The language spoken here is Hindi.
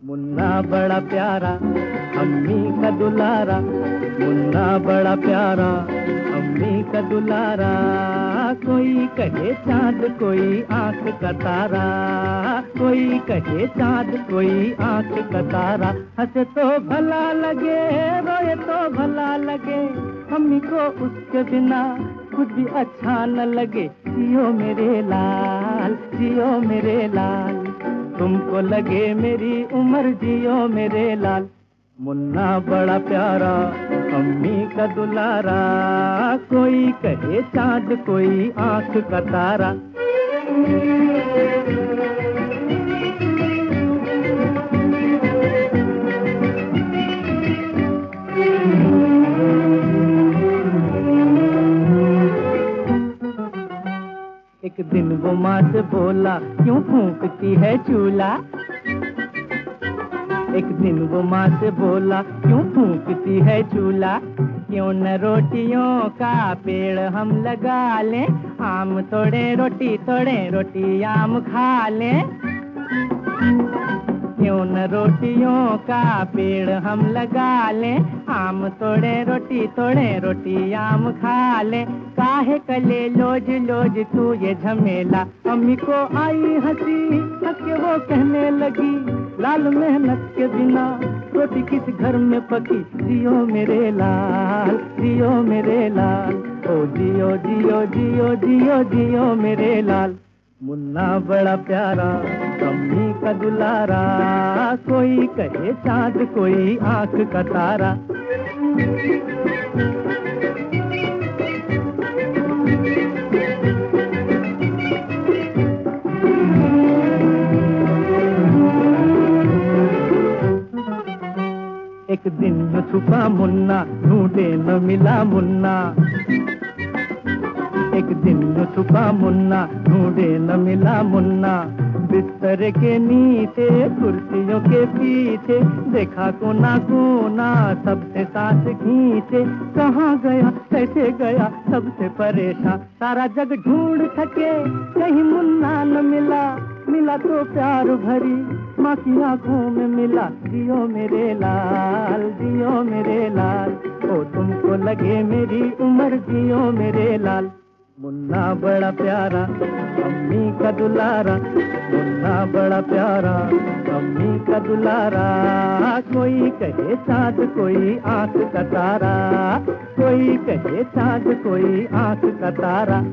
मुन्ना बड़ा प्यारा अम्मी का दुलारा मुन्ना बड़ा प्यारा अम्मी का दुलारा कोई कहे चाँद कोई आँख का तारा कोई कहे चाँद कोई आँख का तारा हंसे तो भला लगे रोए तो भला लगे अम्मी को उसके बिना कुछ भी अच्छा न लगे, जियो मेरे लाल, जियो मेरे लाल। तुमको लगे मेरी उम्र, जियो मेरे लाल। मुन्ना बड़ा प्यारा, अम्मी का दुलारा। कोई कहे चाँद, कोई आँख का तारा। दिन वो माँ से बोला, क्यों फूकती है चूल्हा एक दिन वो माँ से बोला, क्यों फूकती है चूल्हा क्यों न रोटियों का पेड़ हम लगा लें? आम थोड़े रोटी थोड़े रोटी आम खा लें? क्यों न रोटियों का पेड़ हम लगा लें। आम तोड़े रोटी तोड़े रोटी, आम खा लें। काहे कले लोज लोज तू ये झमेला। अम्मी को आई हँसी हंस के वो कहने लगी। लाल मेहनत के बिना रोटी किस घर में पकी? जियो मेरे लाल, जियो मेरे लाल। ओ जियो जियो जियो जियो जियो मेरे लाल। मुन्ना बड़ा प्यारा का दुलारा। कोई कहे चाँद, कोई आँख का तारा। एक दिन जो छुपा मुन्ना, ढूंढे न मिला मुन्ना। एक दिन जो छुपा मुन्ना, ढूंढे न मिला मुन्ना। बिस्तर के नीचे, कुर्सियों के पीछे, देखा कोना कोना, सबसे सांस खींचे। कहाँ गया, कैसे गया, सबसे परेशान। सारा जग ढूंढ थके कहीं मुन्ना न मिला। मिला तो प्यार भरी, माँ की आँखों में मिला। जियो मेरे लाल, जियो मेरे लाल। ओ तुमको लगे मेरी उम्र, जियो मेरे लाल। मुन्ना बड़ा प्यारा, अम्मी का दुलारा। मुन्ना बड़ा प्यारा, अम्मी का दुलारा। कोई कहे चाँद कोई आँख का तारा। कोई कहे चाँद कोई आँख का तारा।